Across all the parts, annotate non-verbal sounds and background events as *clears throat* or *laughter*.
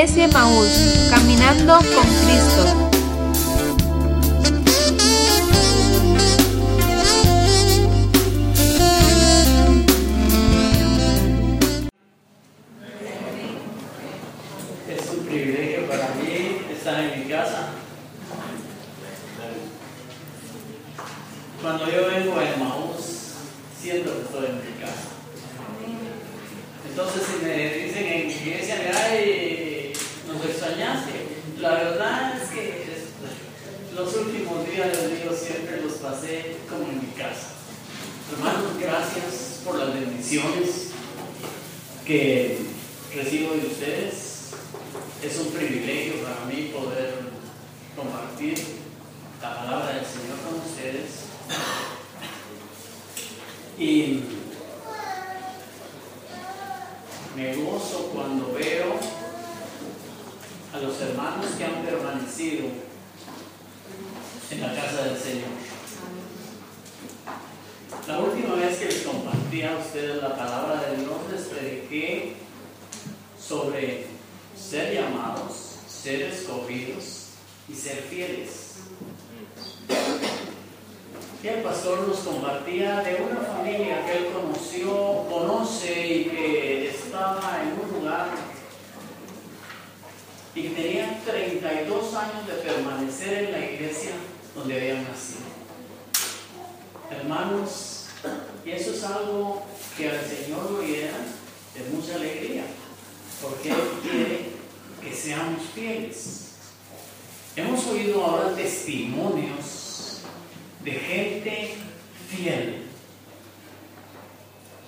Iglesia Maús, caminando con Cristo. De una familia que él conoció, conoce y que estaba en un lugar y que tenía 32 años de permanecer en la iglesia donde habían nacido. Hermanos, y eso es algo que al Señor lo llena de mucha alegría, porque Él quiere que seamos fieles. Hemos oído ahora testimonios de gente fiel.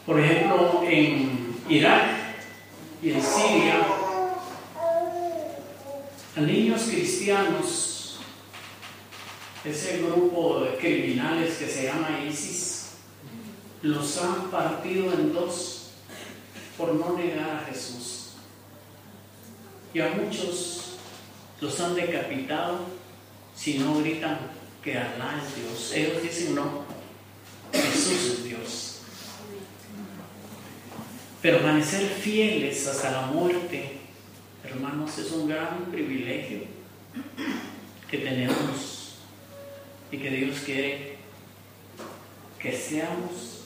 Por ejemplo, en Irak y en Siria, a niños cristianos, ese grupo de criminales que se llama ISIS, los han partido en dos por no negar a Jesús. Y a muchos los han decapitado si no gritan que Alá es Dios. Ellos dicen no, Jesús es Dios. Permanecer fieles hasta la muerte, hermanos, es un gran privilegio que tenemos y que Dios quiere que seamos,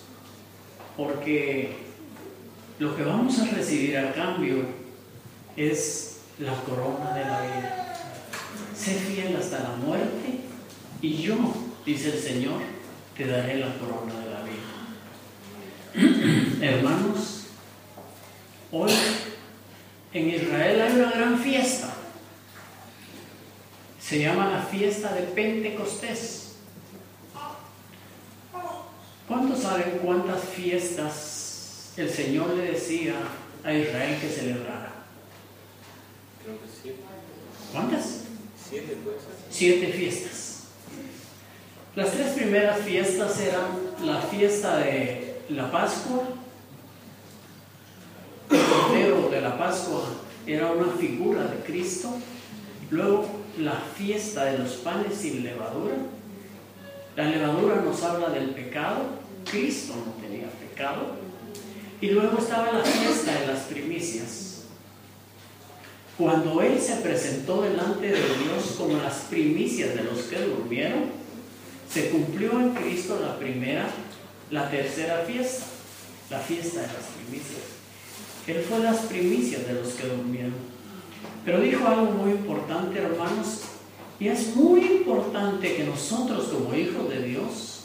porque lo que vamos a recibir a cambio es la corona de la vida. Sé fiel hasta la muerte y yo, dice el Señor, te daré la corona de la vida. *clears throat* Hermanos, hoy en Israel hay una gran fiesta. Se llama la fiesta de Pentecostés. ¿Cuántos saben cuántas fiestas el Señor le decía a Israel que celebrara? Creo que sí. ¿Cuántas? Siete puede ser. Siete fiestas. Las tres primeras fiestas eran la fiesta de la Pascua. El cordero de la Pascua era una figura de Cristo. Luego la fiesta de los panes sin levadura. La levadura nos habla del pecado. Cristo no tenía pecado. Y luego estaba la fiesta de las primicias. Cuando Él se presentó delante de Dios como las primicias de los que durmieron, se cumplió en Cristo la primera, la tercera fiesta, la fiesta de las primicias. Él fue las primicias de los que durmieron. Pero dijo algo muy importante, hermanos, y es muy importante que nosotros como hijos de Dios,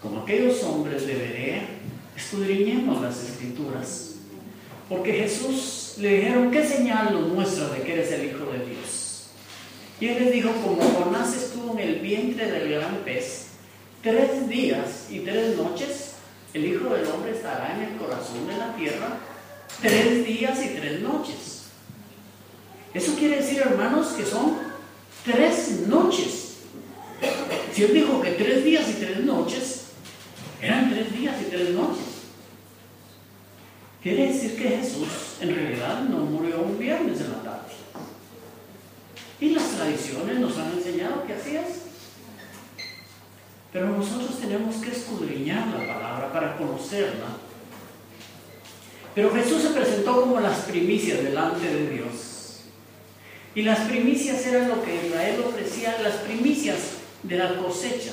como aquellos hombres de Berea, escudriñemos las escrituras. Porque Jesús le dijeron, ¿qué señal nos muestra de que eres el Hijo de Dios? Y él les dijo, como Jonás estuvo en el vientre del gran pez, tres días y tres noches, el Hijo del Hombre estará en el corazón de la tierra, tres días y tres noches. Eso quiere decir, hermanos, que son tres noches. Si él dijo que tres días y tres noches, eran tres días y tres noches. Quiere decir que Jesús en realidad no murió un viernes en la tarde. Y las tradiciones nos han enseñado que así es. Pero nosotros tenemos que escudriñar la palabra para conocerla. Pero Jesús se presentó como las primicias delante de Dios. Y las primicias eran lo que Israel ofrecía, las primicias de la cosecha.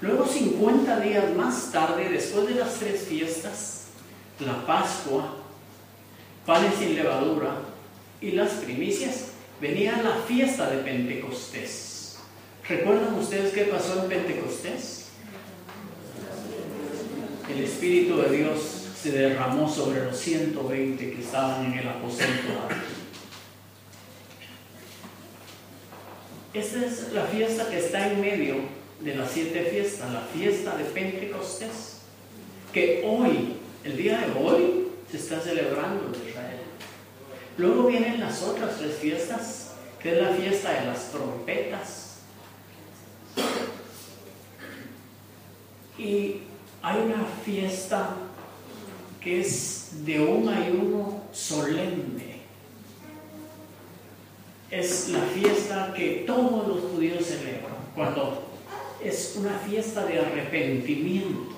Luego 50 días más tarde, después de las tres fiestas, la Pascua, panes sin levadura y las primicias, venía la fiesta de Pentecostés. ¿Recuerdan ustedes qué pasó en Pentecostés? El Espíritu de Dios se derramó sobre los 120 que estaban en el aposento. Esta es la fiesta que está en medio de las siete fiestas, la fiesta de Pentecostés, que hoy, el día de hoy, se está celebrando en Israel. Luego vienen las otras tres fiestas, que es la fiesta de las trompetas. Y hay una fiesta que es de un ayuno solemne es la fiesta que todos los judíos celebran, cuando es una fiesta de arrepentimiento.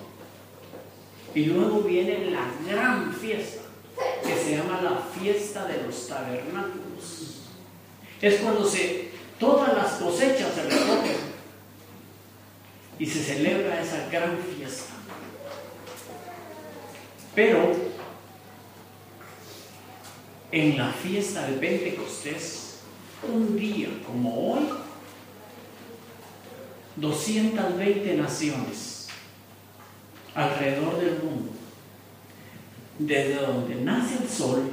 Y luego viene la gran fiesta, que se llama la fiesta de los tabernáculos. Es cuando se, todas las cosechas se recogen y se celebra esa gran fiesta. Pero en la fiesta de Pentecostés, un día como hoy, 220 naciones alrededor del mundo, desde donde nace el sol,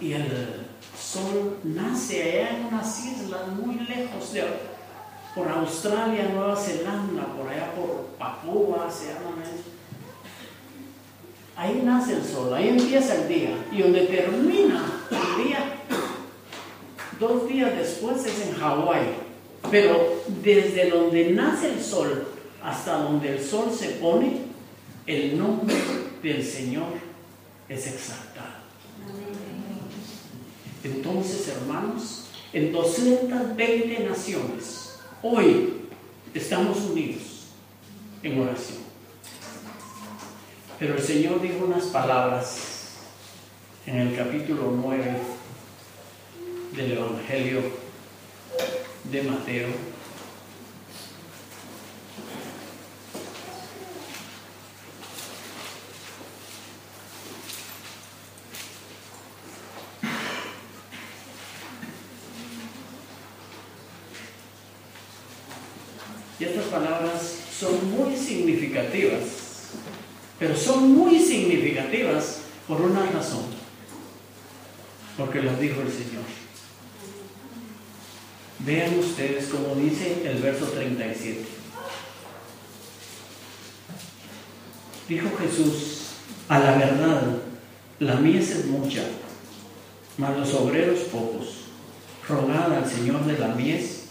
y el sol nace allá en unas islas muy lejos de por Australia, Nueva Zelanda, por allá por Papúa, se llaman Ahí nace el sol, ahí empieza el día. Y donde termina el día Dos días después es en Hawái, pero desde donde nace el sol hasta donde el sol se pone, el nombre del Señor es exaltado. Entonces, hermanos, en 220 naciones, hoy estamos unidos en oración. Pero el Señor dijo unas palabras en el capítulo 9 del Evangelio de Mateo. Y estas palabras son muy significativas, pero son muy significativas por una razón, porque las dijo el Señor. Vean ustedes como dice el verso 37. Dijo Jesús, a la verdad, la mies es mucha, mas los obreros pocos. Rogad al Señor de la mies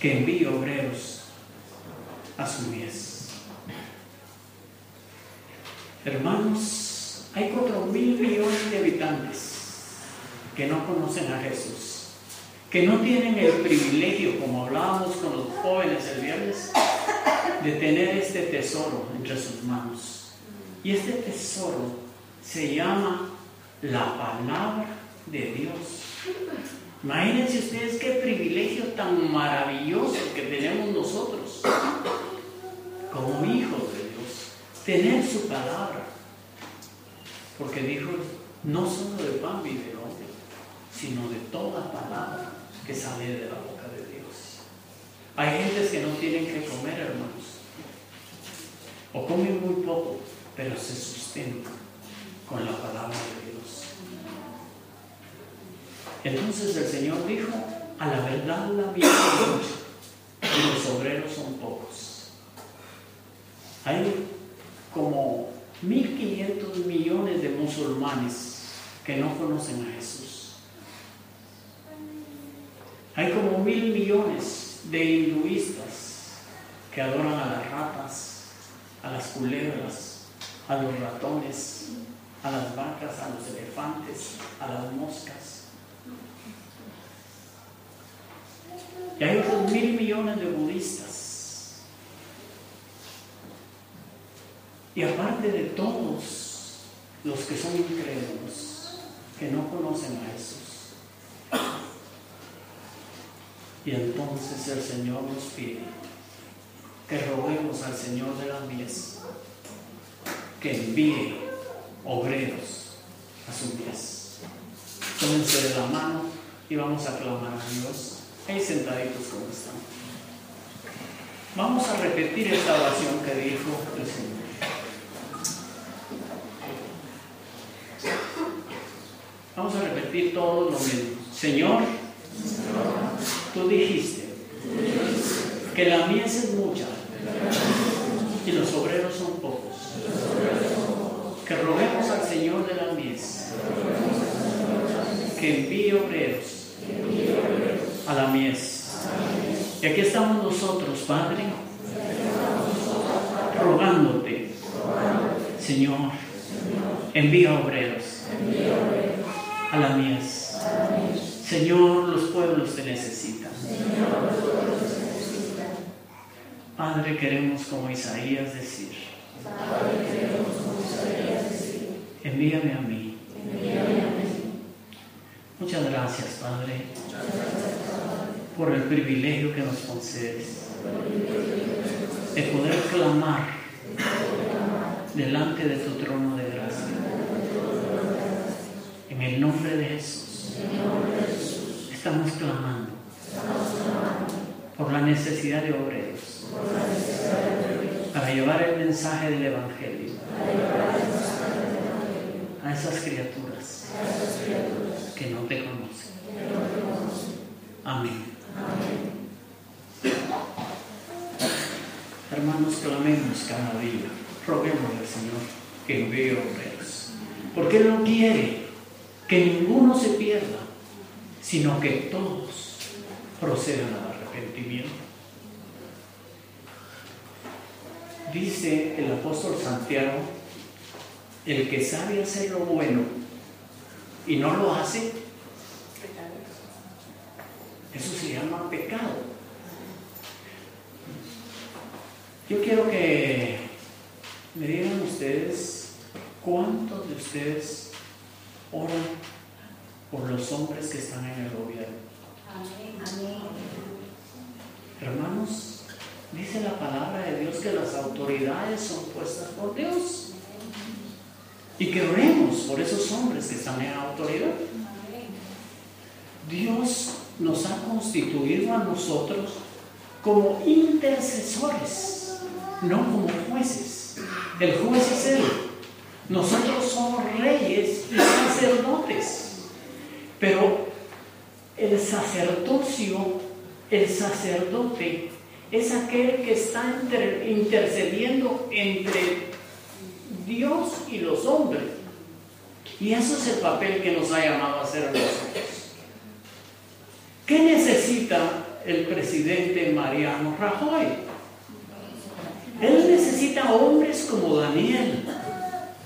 que envíe obreros a su mies. Hermanos, hay cuatro mil millones de habitantes que no conocen a Jesús que no tienen el privilegio, como hablábamos con los jóvenes el viernes, de tener este tesoro entre sus manos. Y este tesoro se llama la palabra de Dios. Imagínense ustedes qué privilegio tan maravilloso que tenemos nosotros como hijos de Dios, tener su palabra. Porque dijo, no solo de pan vive el hombre, sino de toda palabra que sale de la boca de Dios. Hay gentes que no tienen que comer, hermanos. O comen muy poco, pero se sustentan con la palabra de Dios. Entonces el Señor dijo, a la verdad la vida y los obreros son pocos. Hay como 1.500 millones de musulmanes que no conocen a Jesús. Hay como mil millones de hinduistas que adoran a las ratas, a las culebras, a los ratones, a las vacas, a los elefantes, a las moscas. Y hay otros mil millones de budistas. Y aparte de todos los que son incrédulos, que no conocen a Jesús. Y entonces el Señor nos pide que roguemos al Señor de la mies que envíe obreros a su mies. Tómense de la mano y vamos a clamar a Dios. Ahí sentaditos como están. Vamos a repetir esta oración que dijo el Señor. Repetir todos lo mismo. Señor, tú dijiste que la mies es mucha y los obreros son pocos. Que roguemos al Señor de la mies que envíe obreros a la mies. Y aquí estamos nosotros, Padre, rogándote, Señor, envía obreros a la mies. Señor, los pueblos te necesitan. Padre, queremos como Isaías decir, envíame a mí. Muchas gracias, Padre, por el privilegio que nos concedes de poder clamar delante de tu trono de gracia. En el nombre de Jesús, estamos clamando por la necesidad de obreros para llevar el mensaje del Evangelio a esas criaturas que no te conocen. Amén. Hermanos, clamemos cada día, roguemos al Señor que envíe obreros, porque Él no quiere que ninguno se pierda, sino que todos procedan al arrepentimiento. Dice el apóstol Santiago, el que sabe hacer lo bueno y no lo hace, eso se llama pecado. Yo quiero que me digan ustedes cuántos de ustedes oran por los hombres que están en el gobierno. Hermanos, dice la palabra de Dios que las autoridades son puestas por Dios. Y que oremos por esos hombres que están en autoridad. Dios nos ha constituido a nosotros como intercesores, no como jueces. El juez es Él. Nosotros somos reyes y sacerdotes. Pero el sacerdocio, el sacerdote, es aquel que está intercediendo entre Dios y los hombres. Y eso es el papel que nos ha llamado a hacer nosotros. ¿Qué necesita el presidente Mariano Rajoy? Él necesita hombres como Daniel.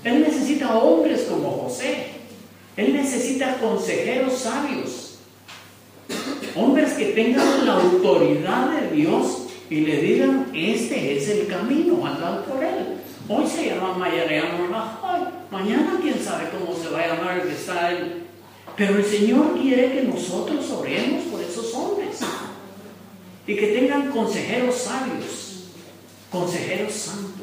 Él necesita hombres como José. Él necesita consejeros sabios. Hombres que tengan la autoridad de Dios y le digan, este es el camino, andad por él. Hoy se llama Mariano Rajoy. Mañana quién sabe cómo se va a llamar el que está él. Pero el Señor quiere que nosotros oremos por esos hombres y que tengan consejeros sabios, consejeros santos,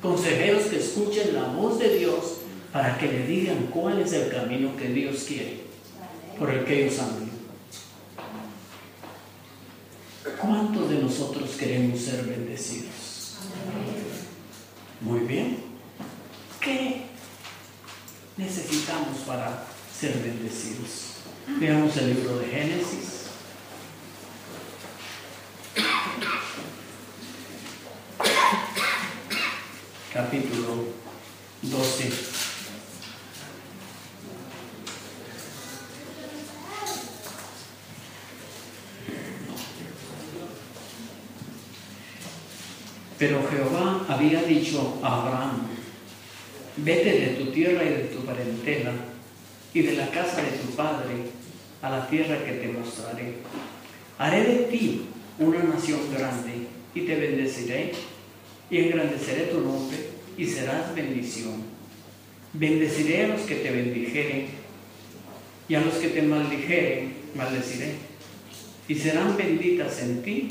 consejeros que escuchen la voz de Dios para que le digan cuál es el camino que Dios quiere por el que ellos andan. ¿Cuántos de nosotros queremos ser bendecidos? Muy bien. ¿Qué necesitamos para ser bendecidos? Veamos el libro de Génesis. Capítulo 12. Pero Jehová había dicho a Abraham, vete de tu tierra y de tu parentela y de la casa de tu padre a la tierra que te mostraré. Haré de ti una nación grande y te bendeciré y engrandeceré tu nombre y serás bendición. Bendeciré a los que te bendijeren y a los que te maldijeren, maldeciré. Y serán benditas en ti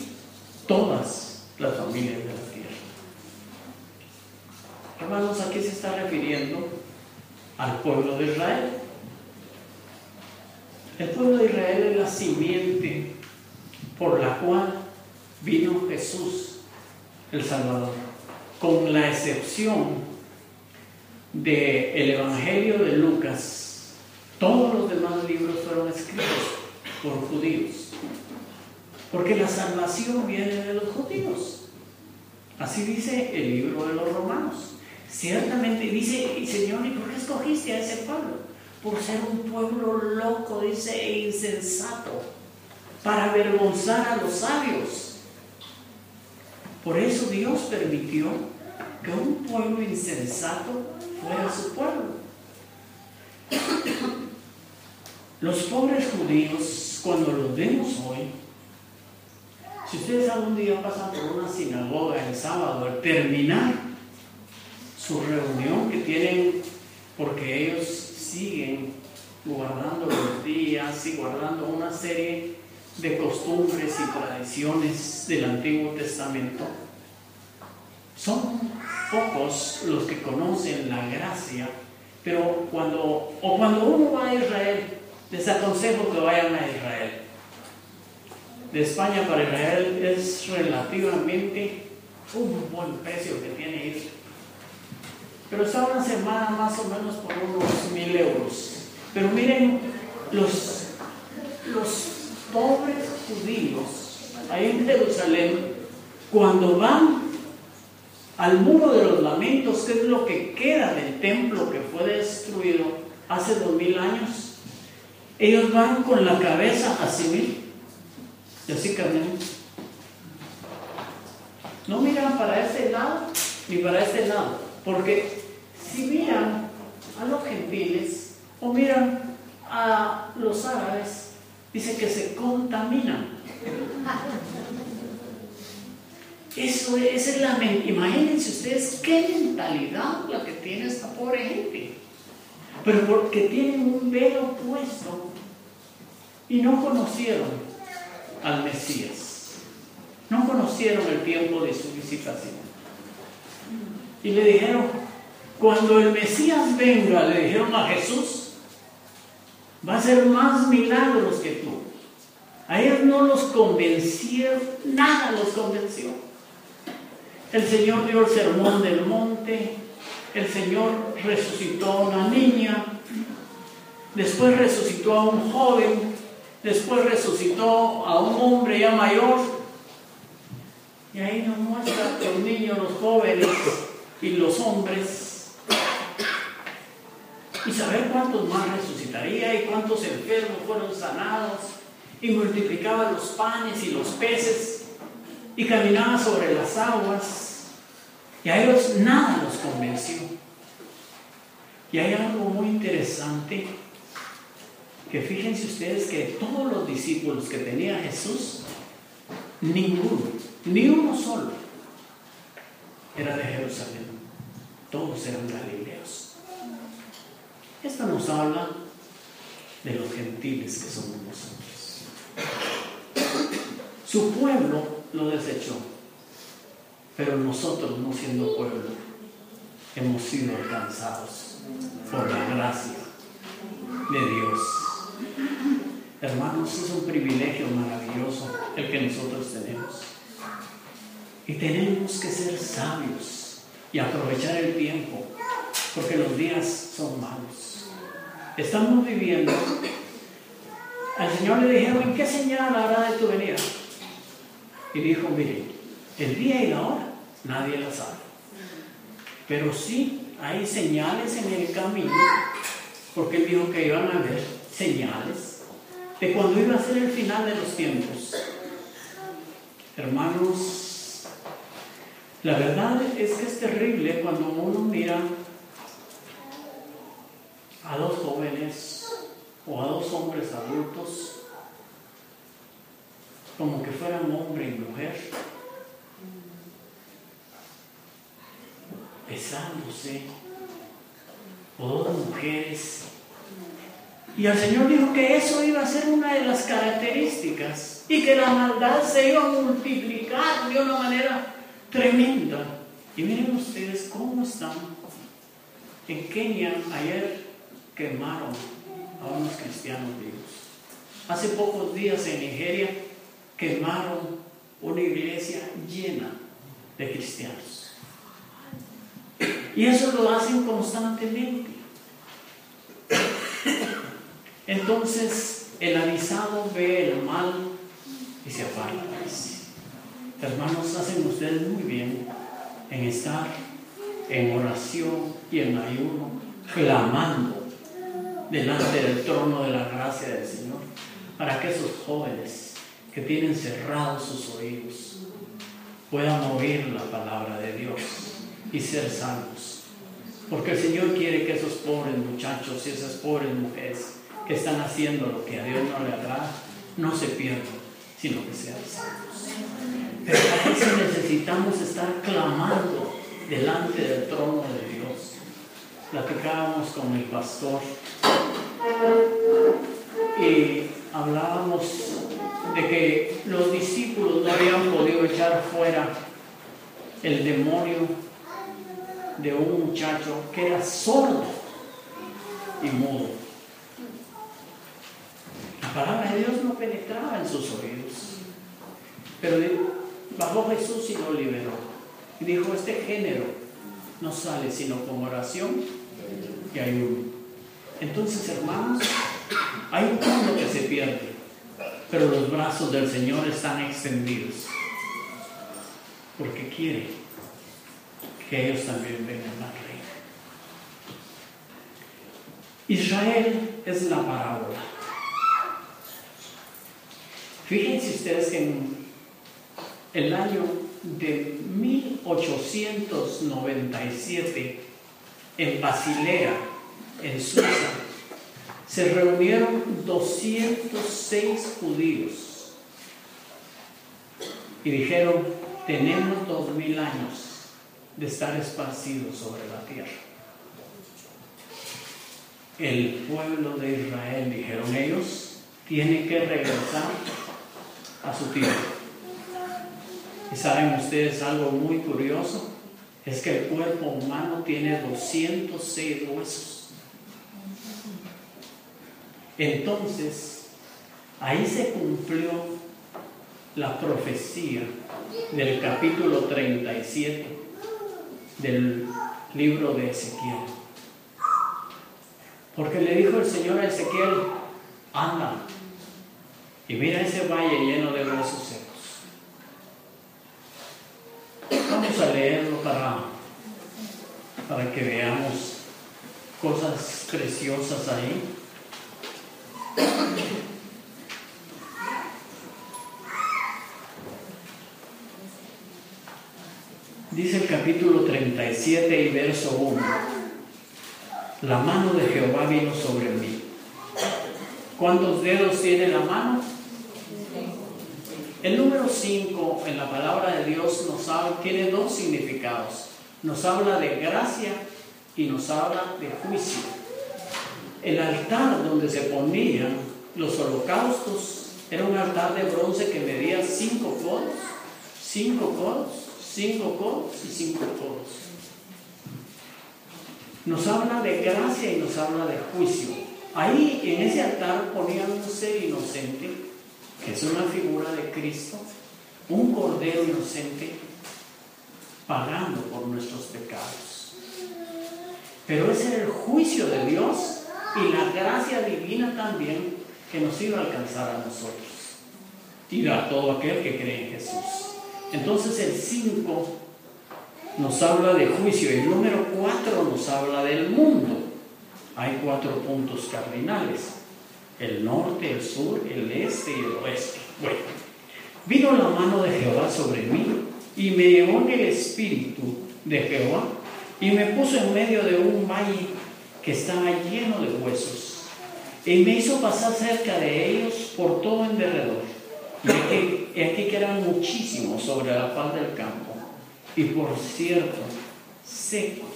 todas las familias de la tierra. Hermanos, aquí se está refiriendo al pueblo de Israel. El pueblo de Israel es la simiente por la cual vino Jesús, el Salvador, con la excepción del Evangelio de Lucas. Todos los demás libros fueron escritos por judíos, porque la salvación viene de los judíos. Así dice el libro de los romanos. Ciertamente dice, Señor, ¿y por qué escogiste a ese pueblo? Por ser un pueblo loco, dice, e insensato, para avergonzar a los sabios. Por eso Dios permitió que un pueblo insensato fuera su pueblo. Los pobres judíos, cuando los vemos hoy, si ustedes algún día pasan por una sinagoga el sábado, al terminar su reunión que tienen, porque ellos siguen guardando los días y guardando una serie de costumbres y tradiciones del Antiguo Testamento, son pocos los que conocen la gracia, pero cuando, o cuando uno va a Israel, les aconsejo que vayan a Israel. De España para Israel es relativamente un buen precio que tiene ir. Pero está una semana más o menos por unos mil euros. Pero miren, los, los pobres judíos ahí en Jerusalén, cuando van al muro de los lamentos, que es lo que queda del templo que fue destruido hace dos mil años, ellos van con la cabeza así, y así caminan. No miran para este lado ni para este lado, porque si miran a los gentiles o miran a los árabes, dice que se contaminan. Eso es la Imagínense ustedes qué mentalidad la que tiene esta pobre gente. Pero porque tienen un velo puesto y no conocieron al Mesías. No conocieron el tiempo de su visitación. Y le dijeron, cuando el Mesías venga, le dijeron a Jesús, va a hacer más milagros que tú. A ellos no los convencieron, nada los convenció. El Señor dio el sermón del monte, el Señor resucitó a una niña, después resucitó a un joven, después resucitó a un hombre ya mayor. Y ahí nos muestra los niños, los jóvenes y los hombres. Y saber cuántos más resucitaría y cuántos enfermos fueron sanados. Y multiplicaba los panes y los peces y caminaba sobre las aguas y a ellos nada los convenció. Y hay algo muy interesante que fíjense ustedes que todos los discípulos que tenía Jesús, ninguno, ni uno solo, era de Jerusalén. Todos eran galileos. Esto nos habla de los gentiles que somos nosotros. Su pueblo lo desechó. Pero nosotros, no siendo pueblo, hemos sido alcanzados por la gracia de Dios. Hermanos, es un privilegio maravilloso el que nosotros tenemos. Y tenemos que ser sabios y aprovechar el tiempo, porque los días son malos. Estamos viviendo. Al Señor le dijeron, ¿en qué señal hará de tu venida? y dijo, mire, el día y la hora nadie la sabe. Pero sí hay señales en el camino, porque él dijo que iban a haber señales de cuando iba a ser el final de los tiempos. Hermanos, la verdad es que es terrible cuando uno mira a dos jóvenes o a dos hombres adultos como que fueran hombre y mujer, besándose, o dos mujeres Y el Señor dijo que eso iba a ser una de las características y que la maldad se iba a multiplicar de una manera tremenda. Y miren ustedes cómo están. En Kenia ayer quemaron a unos cristianos vivos. Hace pocos días en Nigeria quemaron una iglesia llena de cristianos. Y eso lo hacen constantemente. Entonces el avisado ve el mal y se aparta. Hermanos, hacen ustedes muy bien en estar en oración y en ayuno, clamando delante del trono de la gracia del Señor, para que esos jóvenes que tienen cerrados sus oídos puedan oír la palabra de Dios y ser salvos. Porque el Señor quiere que esos pobres muchachos y esas pobres mujeres que están haciendo lo que a Dios no le agrada, no se pierdan, sino que sean salvos. Pero para eso necesitamos estar clamando delante del trono de Dios. Platicábamos con el pastor y hablábamos de que los discípulos no habían podido echar fuera el demonio de un muchacho que era sordo y mudo. La palabra de Dios no penetraba en sus oídos. Pero bajó Jesús y lo liberó. Y dijo, este género no sale sino con oración y ayuno. Entonces, hermanos, hay un mundo que se pierde, pero los brazos del Señor están extendidos, porque quiere que ellos también vengan a reina. Israel es la parábola. Fíjense ustedes que en el año de 1897, en Basilea, en Suiza, se reunieron 206 judíos y dijeron, tenemos dos mil años de estar esparcidos sobre la tierra. El pueblo de Israel, dijeron ellos, tiene que regresar a su tierra. Y saben ustedes algo muy curioso, es que el cuerpo humano tiene 206 huesos. Entonces, ahí se cumplió la profecía del capítulo 37 del libro de Ezequiel. Porque le dijo el Señor a Ezequiel, anda y mira ese valle lleno de huesos secos. Vamos a leerlo para, para que veamos cosas preciosas ahí. Dice el capítulo 37 y verso 1. La mano de Jehová vino sobre mí. ¿Cuántos dedos tiene la mano? El número 5 en la palabra de Dios nos habla, tiene dos significados. Nos habla de gracia y nos habla de juicio. El altar donde se ponían los holocaustos era un altar de bronce que medía 5 codos, 5 codos cinco codos y cinco codos. Nos habla de gracia y nos habla de juicio. Ahí en ese altar ponían un ser inocente, que es una figura de Cristo, un cordero inocente, pagando por nuestros pecados. Pero ese era el juicio de Dios y la gracia divina también que nos iba a alcanzar a nosotros y a todo aquel que cree en Jesús. Entonces el 5 nos habla de juicio y el número 4 nos habla del mundo. Hay cuatro puntos cardinales. El norte, el sur, el este y el oeste. Bueno, vino la mano de Jehová sobre mí y me llevó el espíritu de Jehová y me puso en medio de un valle que estaba lleno de huesos y me hizo pasar cerca de ellos por todo en derredor y aquí, que eran muchísimos sobre la paz del campo, y por cierto, secos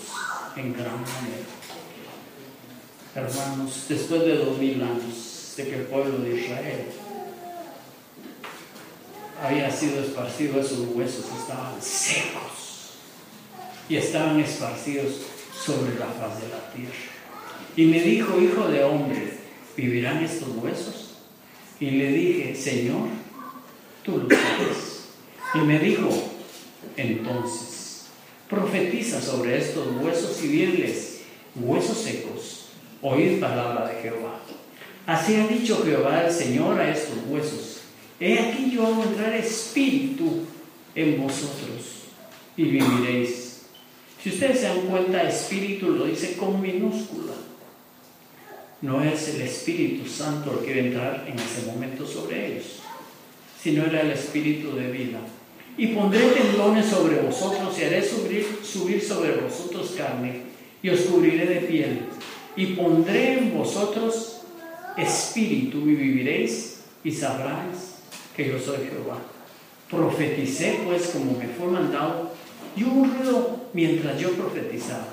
en gran manera. Hermanos, después de dos mil años de que el pueblo de Israel había sido esparcido, esos huesos estaban secos y estaban esparcidos sobre la faz de la tierra. Y me dijo, hijo de hombre, ¿vivirán estos huesos? Y le dije, Señor, tú lo sabes. Y me dijo, entonces, profetiza sobre estos huesos y diles, huesos secos, oíd palabra de Jehová. Así ha dicho Jehová el Señor a estos huesos. He aquí yo hago entrar espíritu en vosotros y viviréis. Si ustedes se dan cuenta, espíritu lo dice con minúscula. No es el Espíritu Santo el que iba a entrar en ese momento sobre ellos, sino era el Espíritu de vida. Y pondré tendones sobre vosotros y haré subir, subir sobre vosotros carne y os cubriré de piel. Y pondré en vosotros espíritu y viviréis y sabráis que yo soy Jehová. Profeticé pues como me fue mandado y hubo un ruido mientras yo profetizaba.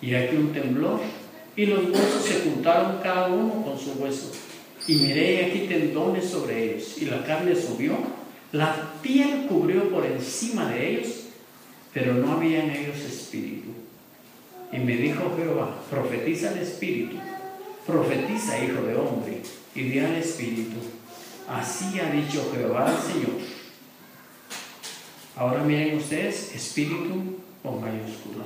Y aquí un temblor y los huesos se juntaron cada uno con su hueso. Y miré aquí tendones sobre ellos y la carne subió la piel cubrió por encima de ellos, pero no había en ellos espíritu. Y me dijo Jehová, profetiza el espíritu, profetiza hijo de hombre, y di al espíritu. Así ha dicho Jehová el Señor. Ahora miren ustedes, espíritu con mayúscula.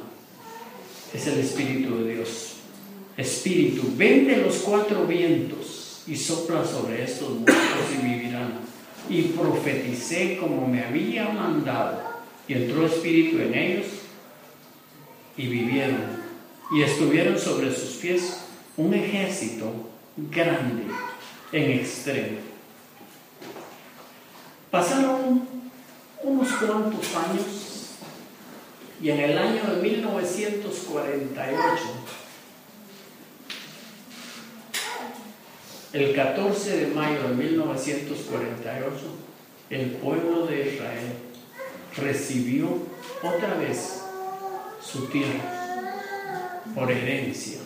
Es el espíritu de Dios. Espíritu, vende los cuatro vientos y sopla sobre estos muertos y vivirán y profeticé como me había mandado. Y entró espíritu en ellos y vivieron. Y estuvieron sobre sus pies un ejército grande en extremo. Pasaron unos cuantos años y en el año de 1948 El 14 de mayo de 1948, el pueblo de Israel recibió otra vez su tierra por herencia.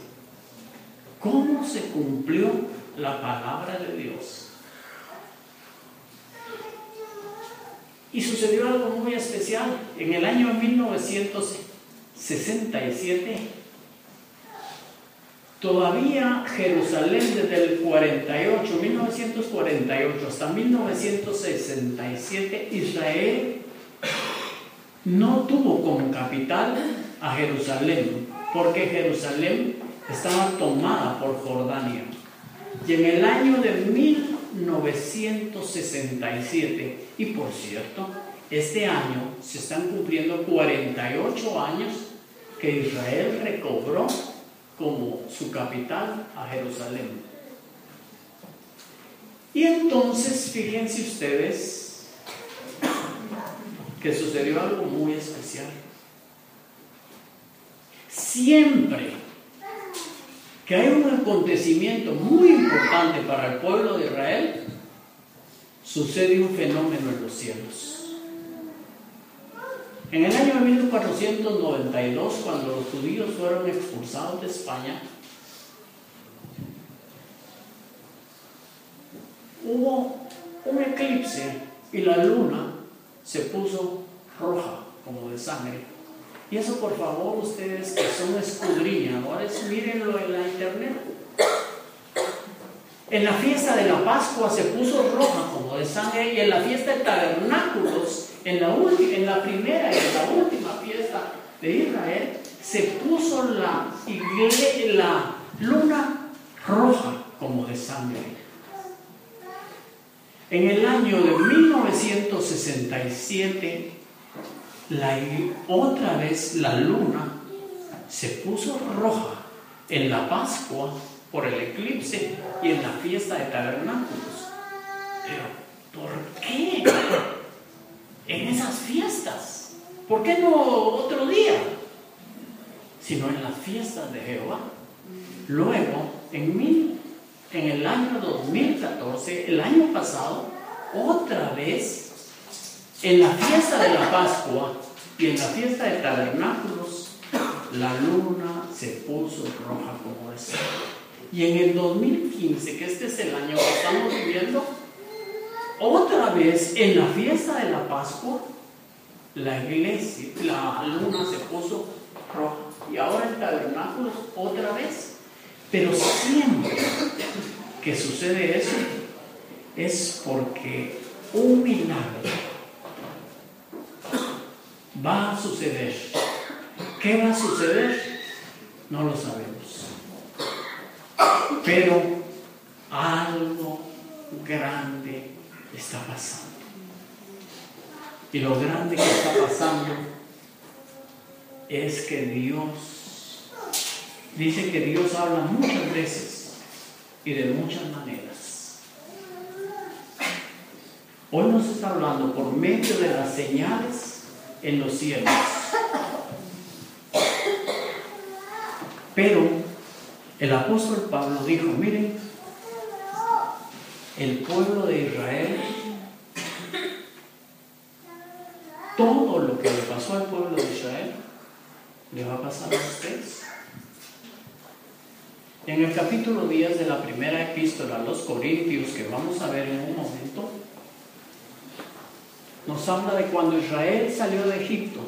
¿Cómo se cumplió la palabra de Dios? Y sucedió algo muy especial. En el año 1967, Todavía Jerusalén desde el 48, 1948 hasta 1967, Israel no tuvo como capital a Jerusalén, porque Jerusalén estaba tomada por Jordania. Y en el año de 1967, y por cierto, este año se están cumpliendo 48 años que Israel recobró como su capital a Jerusalén. Y entonces, fíjense ustedes que sucedió algo muy especial. Siempre que hay un acontecimiento muy importante para el pueblo de Israel, sucede un fenómeno en los cielos. En el año 1492, cuando los judíos fueron expulsados de España, hubo un eclipse y la luna se puso roja, como de sangre. Y eso, por favor, ustedes que son escudriñadores, mírenlo en la internet. En la fiesta de la Pascua se puso roja como de sangre y en la fiesta de tabernáculos en la, primera y en la última fiesta de Israel, se puso la, la luna roja como de sangre. En el año de 1967, la, otra vez la luna se puso roja en la Pascua por el eclipse y en la fiesta de tabernáculos. Pero, ¿por qué? en esas fiestas. ¿Por qué no otro día? Sino en las fiestas de Jehová. Luego, en, mil, en el año 2014, el año pasado, otra vez, en la fiesta de la Pascua y en la fiesta de tabernáculos, la luna se puso roja como esa. Y en el 2015, que este es el año que estamos viviendo, otra vez en la fiesta de la Pascua, la iglesia, la luna se puso roja. Y ahora el tabernáculo otra vez. Pero siempre que sucede eso es porque un milagro va a suceder. ¿Qué va a suceder? No lo sabemos. Pero algo grande está pasando. Y lo grande que está pasando es que Dios, dice que Dios habla muchas veces y de muchas maneras. Hoy nos está hablando por medio de las señales en los cielos. Pero el apóstol Pablo dijo, miren, el pueblo de Israel, todo lo que le pasó al pueblo de Israel, le va a pasar a ustedes. En el capítulo 10 de la primera epístola a los Corintios, que vamos a ver en un momento, nos habla de cuando Israel salió de Egipto.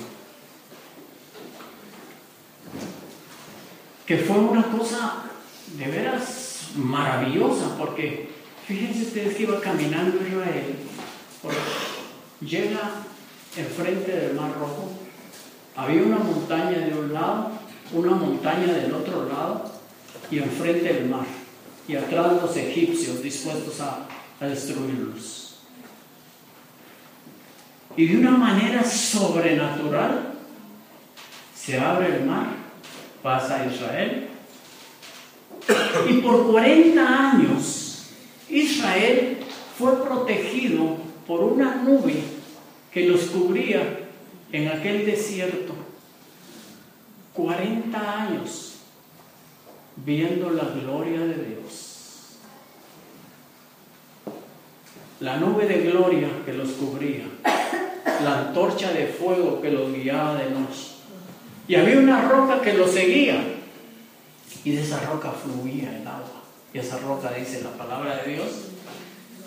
Que fue una cosa de veras maravillosa, porque fíjense ustedes que iba caminando Israel, llega enfrente del Mar Rojo, había una montaña de un lado, una montaña del otro lado, y enfrente del mar, y atrás los egipcios dispuestos a, a destruirlos. Y de una manera sobrenatural se abre el mar, pasa a Israel, y por 40 años Israel fue protegido por una nube que los cubría en aquel desierto. 40 años viendo la gloria de Dios. La nube de gloria que los cubría, la antorcha de fuego que los guiaba de noche. Y había una roca que los seguía. Y de esa roca fluía el agua. Y esa roca dice la palabra de Dios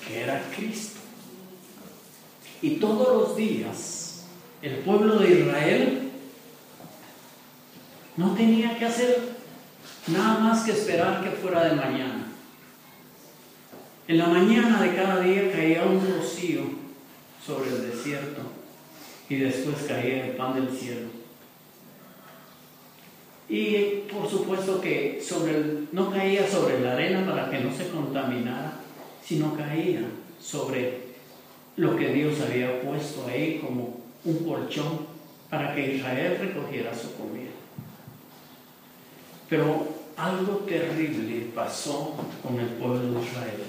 que era Cristo. Y todos los días el pueblo de Israel no tenía que hacer Nada más que esperar que fuera de mañana. En la mañana de cada día caía un rocío sobre el desierto y después caía el pan del cielo. Y por supuesto que sobre no caía sobre la arena para que no se contaminara, sino caía sobre lo que Dios había puesto ahí como un colchón para que Israel recogiera su comida. Pero algo terrible pasó con el pueblo de Israel.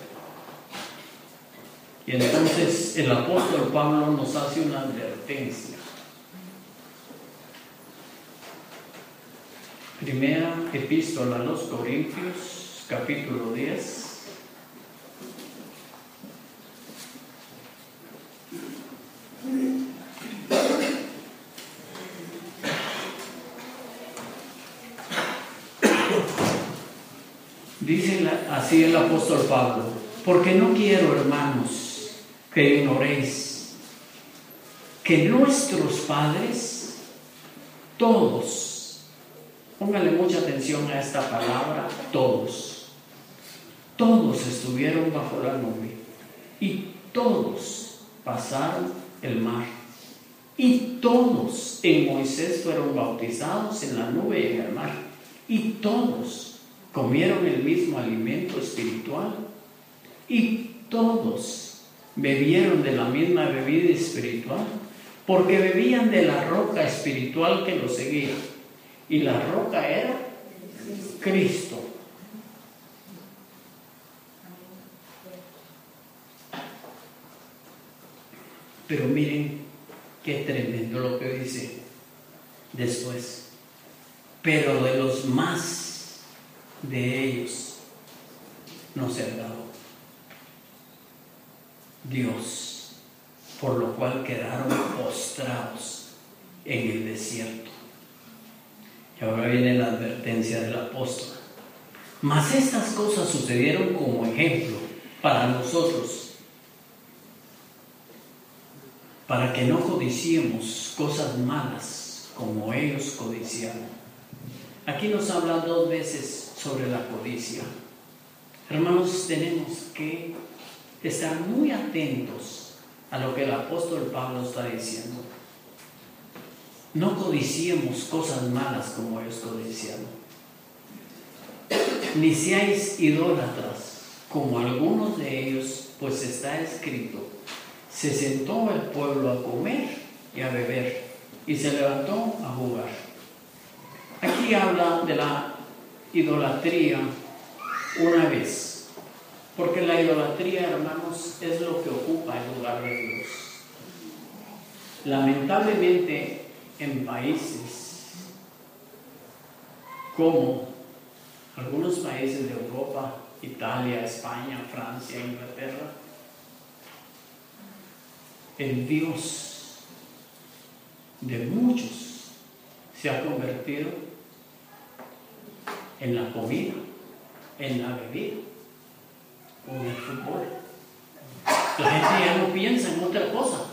Entonces el apóstol Pablo nos hace una advertencia. Primera epístola a los Corintios, capítulo 10. Dice así el apóstol Pablo, porque no quiero, hermanos, que nuestros padres, todos, póngale mucha atención a esta palabra, todos, todos estuvieron bajo la nube y todos pasaron el mar y todos en Moisés fueron bautizados en la nube y en el mar y todos comieron el mismo alimento espiritual y todos bebieron de la misma bebida espiritual, porque bebían de la roca espiritual que los seguía. Y la roca era Cristo. Pero miren qué tremendo lo que dice después. Pero de los más de ellos no se ha dado. Dios, por lo cual quedaron postrados en el desierto. Y ahora viene la advertencia del apóstol. Mas estas cosas sucedieron como ejemplo para nosotros, para que no codiciemos cosas malas como ellos codiciaron. Aquí nos habla dos veces sobre la codicia. Hermanos, tenemos que estar muy atentos a lo que el apóstol Pablo está diciendo. No codiciemos cosas malas como ellos codiciaron. Ni seáis idólatras como algunos de ellos, pues está escrito, se sentó el pueblo a comer y a beber y se levantó a jugar. Aquí habla de la idolatría una vez, porque la idolatría, hermanos, es lo que ocupa el lugar de Dios. Lamentablemente, en países como algunos países de Europa, Italia, España, Francia, Inglaterra, el Dios de muchos se ha convertido en la comida, en la bebida en el fútbol. La gente ya no piensa en otra cosa.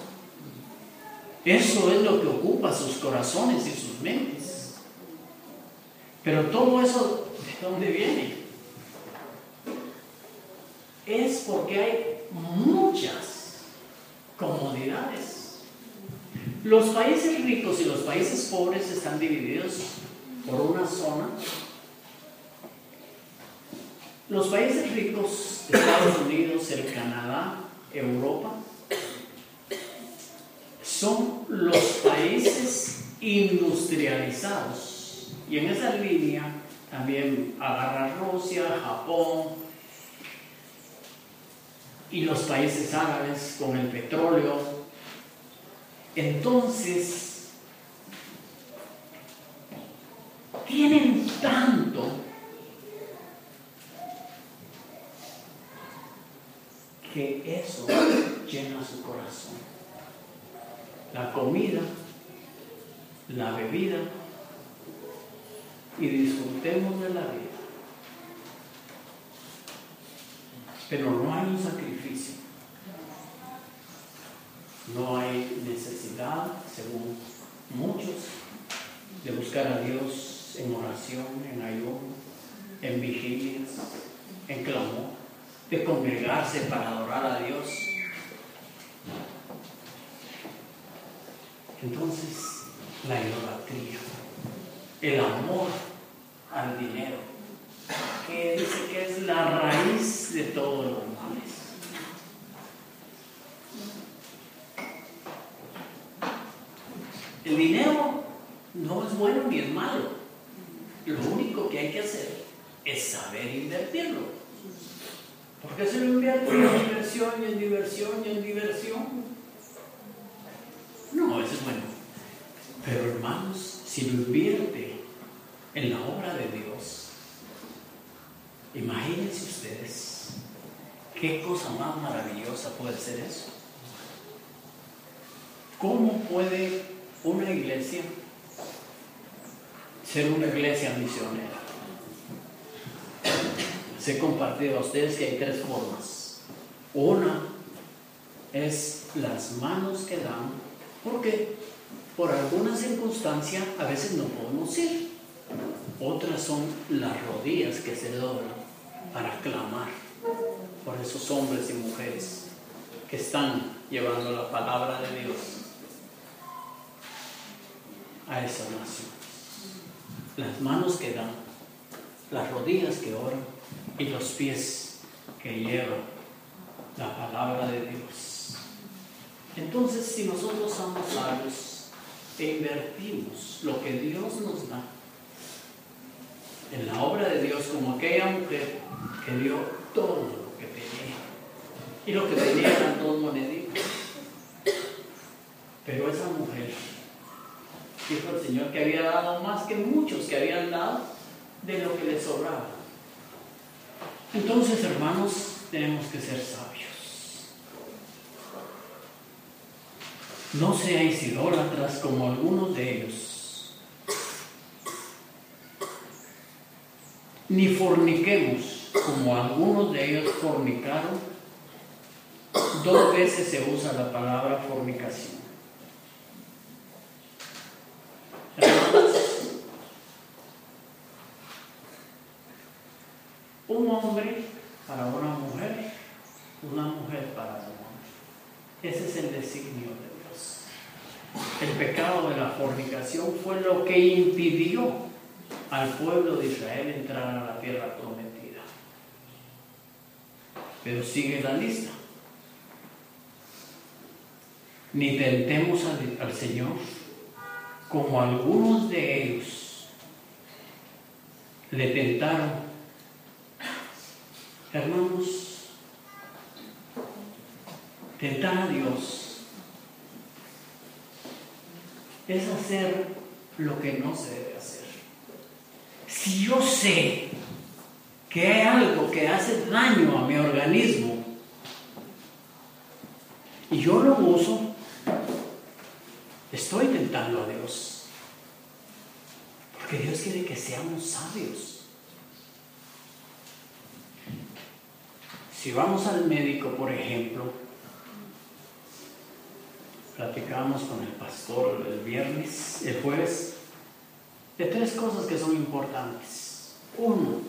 Eso es lo que ocupa sus corazones y sus mentes. Pero todo eso, ¿de dónde viene? Es porque hay muchas comodidades. Los países ricos y los países pobres están divididos por una zona. Los países ricos, Estados Unidos, el Canadá, Europa, son los países industrializados. Y en esa línea también agarra Rusia, Japón y los países árabes con el petróleo. Entonces, tienen tanto que eso llena su corazón la comida, la bebida y disfrutemos de la vida. Pero no hay un sacrificio. No hay necesidad, según muchos, de buscar a Dios en oración, en ayuno, en vigilias, en clamor, de congregarse para adorar a Dios Entonces, la idolatría, el amor al dinero, que dice que es la raíz de todos los males. El dinero no es bueno ni es malo. Lo único que hay que hacer es saber invertirlo. Porque se lo invierte en diversión y en diversión y en diversión. No, eso es bueno. Pero hermanos, si lo invierte en la obra de Dios, imagínense ustedes qué cosa más maravillosa puede ser eso. ¿Cómo puede una iglesia ser una iglesia misionera? Se he compartido a ustedes que hay tres formas. Una es las manos que dan porque por alguna circunstancia a veces no podemos ir. Otras son las rodillas que se doblan para clamar por esos hombres y mujeres que están llevando la palabra de Dios a esa nación. Las manos que dan, las rodillas que oran y los pies que llevan la palabra de Dios. Entonces, si nosotros somos sabios e invertimos lo que Dios nos da en la obra de Dios, como aquella mujer que dio todo lo que tenía, y lo que tenía eran dos moneditas. Pero esa mujer dijo el Señor que había dado más que muchos que habían dado de lo que le sobraba. Entonces, hermanos, tenemos que ser sabios. No seáis idólatras como algunos de ellos. ni forniquemos, como algunos de ellos fornicaron. Dos veces se usa la palabra fornicación. un hombre para una mujer, una mujer para un hombre. Ese es el designio de Dios. El pecado de la fornicación fue lo que impidió al pueblo de Israel entrar a la tierra prometida. Pero sigue la lista. Ni tentemos al, al Señor como algunos de ellos le tentaron. Hermanos, tentar a Dios es hacer lo que no se debe hacer. Si yo sé que hay algo que hace daño a mi organismo y yo lo uso, estoy tentando a Dios. Porque Dios quiere que seamos sabios. Si vamos al médico, por ejemplo, platicamos con el pastor el viernes, el jueves, de tres cosas que son importantes. Uno,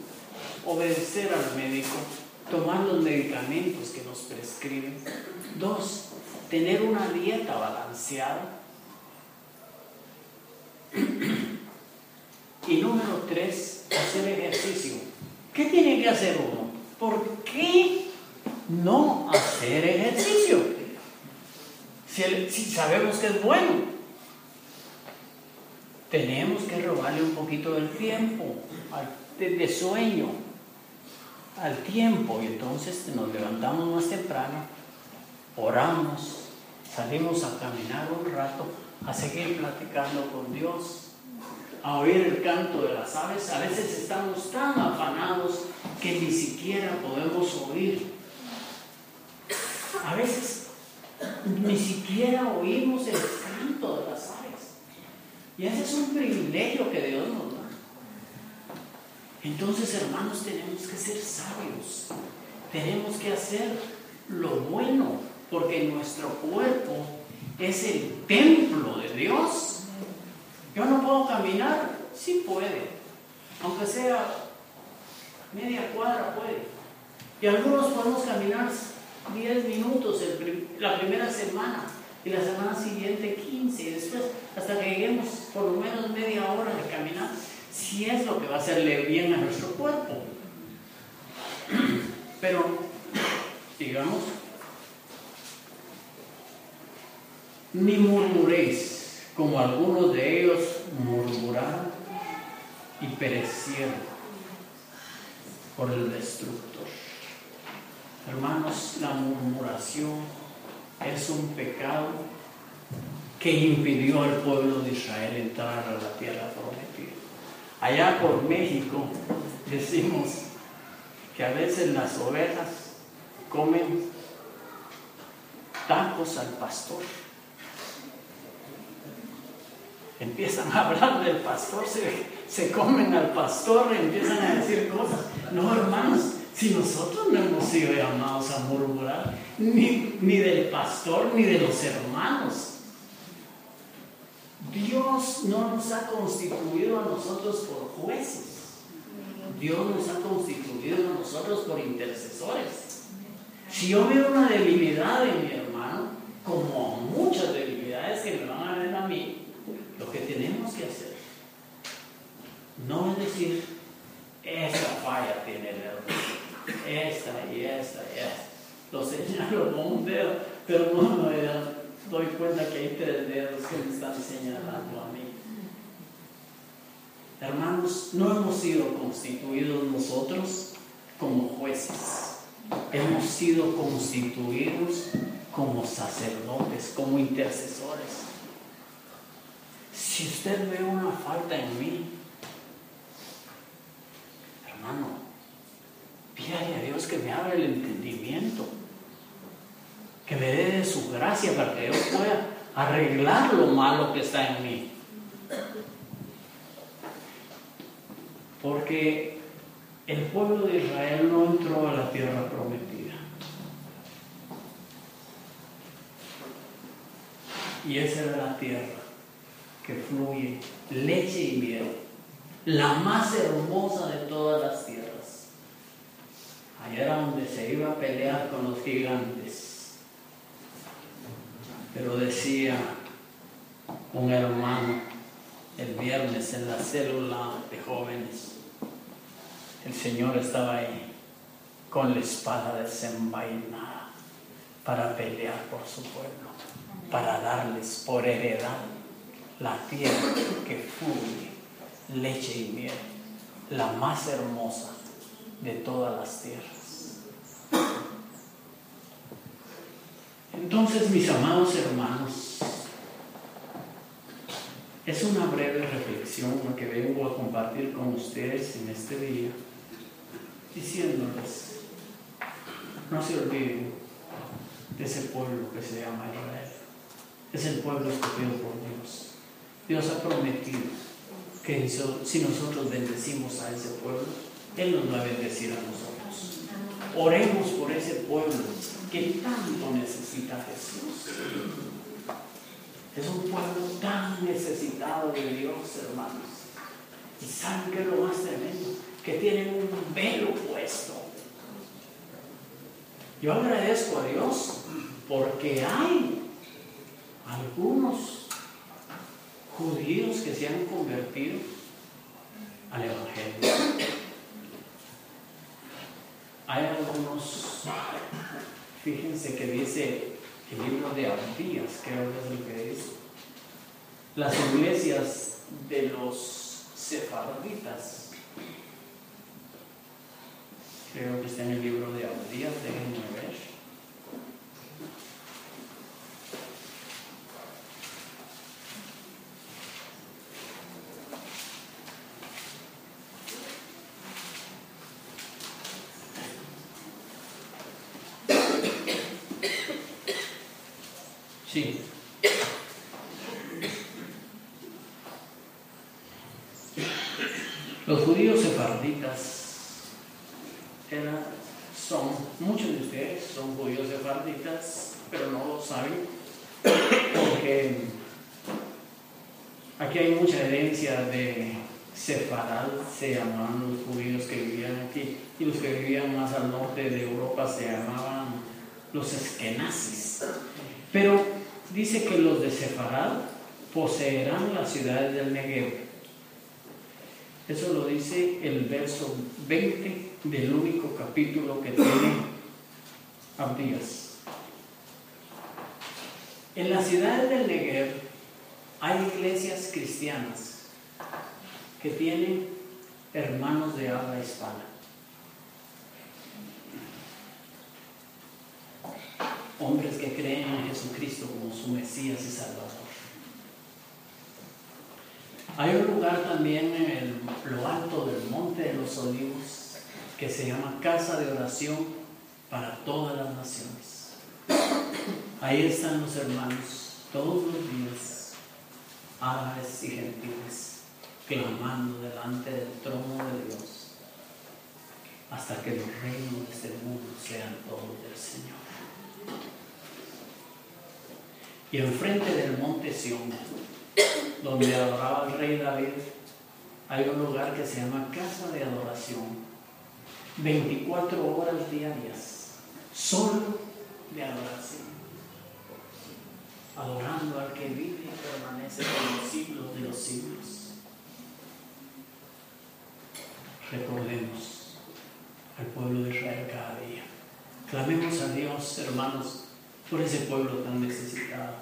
obedecer al médico, tomar los medicamentos que nos prescriben. Dos, tener una dieta balanceada. Y número tres, hacer ejercicio. ¿Qué tiene que hacer uno? ¿Por qué no hacer ejercicio? Si, sabemos que es bueno. Tenemos que robarle un poquito del tiempo, de sueño, al tiempo. Y entonces nos levantamos más temprano, oramos, salimos a caminar un rato, a seguir platicando con Dios, a oír el canto de las aves. A veces estamos tan afanados que ni siquiera podemos oír. A veces ni siquiera oímos el canto de las aves. Y ese es un privilegio que Dios nos da. Entonces, hermanos, tenemos que ser sabios. Tenemos que hacer lo bueno, porque nuestro cuerpo es el templo de Dios. Yo no puedo caminar, sí puede, aunque sea media cuadra puede. Y algunos podemos caminar 10 minutos la primera semana y la semana siguiente 15 y después hasta que lleguemos por lo menos media hora de caminar, si es lo que va a hacerle bien a nuestro cuerpo. *clears throat* Pero, digamos, ni murmuréis como algunos de ellos murmuraron y perecieron por el destructor. Hermanos, la murmuración es un pecado que impidió al pueblo de Israel entrar a la tierra prometida. Allá por México decimos que a veces las ovejas comen tacos al pastor. Empiezan a hablar del pastor, se, se comen al pastor, empiezan a decir cosas. No, hermanos, si nosotros no hemos sido llamados a murmurar, ni, ni del pastor ni de los hermanos. Dios no nos ha constituido a nosotros por jueces. Dios nos ha constituido a nosotros por intercesores. Si yo veo una debilidad en mi hermano, como muchas debilidades que me van a ver a mí, que tenemos que hacer no es decir, esta falla tiene el error, esta y esta y esta. Lo señalo con un dedo, pero no me doy cuenta que hay tres dedos que me están señalando a mí. Hermanos, no hemos sido constituidos nosotros como jueces. Hemos sido constituidos como sacerdotes, como intercesores. Si usted ve una falta en mí, hermano, pídale a Dios que me abra el entendimiento, que me dé de su gracia para que yo pueda arreglar lo malo que está en mí. Porque el pueblo de Israel no entró a la tierra prometida. Y esa era la tierra que fluye leche y miel, la más hermosa de todas las tierras. Allá era donde se iba a pelear con los gigantes. Pero decía un hermano el viernes en la célula de jóvenes, el Señor estaba ahí con la espada desenvainada para pelear por su pueblo, para darles por heredad la tierra que fluye leche y miel, la más hermosa de todas las tierras. Entonces, mis amados hermanos, es una breve reflexión lo que vengo a compartir con ustedes en este día, diciéndoles, no se olviden de ese pueblo que se llama Israel. Es el pueblo escogido por Dios. Dios ha prometido que si nosotros bendecimos a ese pueblo, Él nos va a bendecir a nosotros. Oremos por ese pueblo que tanto necesita Jesús. Es un pueblo tan necesitado de Dios, hermanos. Y saben que es lo más tremendo, que tienen un velo puesto. Yo agradezco a Dios porque hay algunos judíos que se han convertido al Evangelio. Hay algunos, fíjense que dice el libro de Abdías, creo que es lo que dice. Las iglesias de los sefarditas, creo que está en el libro de Abdías, déjenme ver. Sí. Los judíos sefarditas eran, son, muchos de ustedes son judíos sefarditas, pero no lo saben, porque aquí hay mucha herencia de Sefarad, se llamaban los judíos que vivían aquí, y los que vivían más al norte de Europa se llamaban los esquenazis. Pero dice que los de Sefarad poseerán las ciudades del Negev. Eso lo dice el verso 20 del único capítulo que tiene Abdías. En las ciudades del Negev hay iglesias cristianas que tienen hermanos de habla hispana. Hombres que creen en Jesucristo como su Mesías y Salvador. Hay un lugar también en lo alto del Monte de los Olivos que se llama Casa de Oración para todas las naciones. Ahí están los hermanos todos los días, árabes y gentiles, clamando delante del trono de Dios hasta que los reinos de este mundo sean todos del Señor. Y enfrente del monte Sion, donde adoraba el rey David, hay un lugar que se llama Casa de Adoración. 24 horas diarias, solo de adoración. Adorando al que vive y permanece por los siglos de los siglos. Recordemos al pueblo de Israel cada día. Clamemos a Dios, hermanos, por ese pueblo tan necesitado.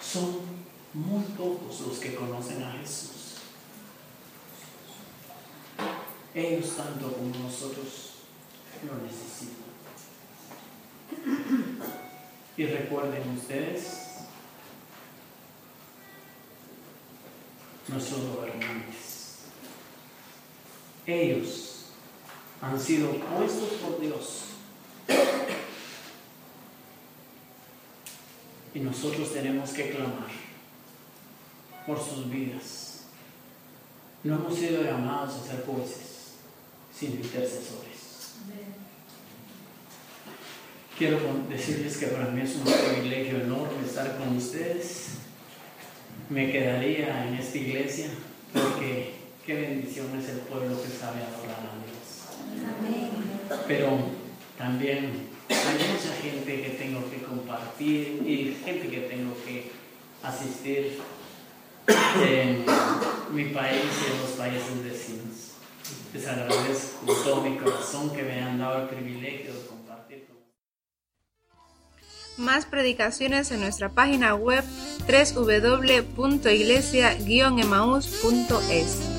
Son muy pocos los que conocen a Jesús. Ellos tanto como nosotros lo necesitan. Y recuerden ustedes, nuestros gobernantes, ellos han sido puestos por Dios Y nosotros tenemos que clamar por sus vidas. No hemos sido llamados a ser jueces, sin intercesores. Quiero decirles que para mí es un privilegio enorme estar con ustedes. Me quedaría en esta iglesia porque qué bendición es el pueblo que sabe adorar a Dios. Pero también hay mucha gente que tengo que compartir y gente que tengo que asistir en mi país y en los países vecinos. Les agradezco todo mi corazón que me han dado el privilegio de compartir Más predicaciones en nuestra página web www.iglesia-emaus.es.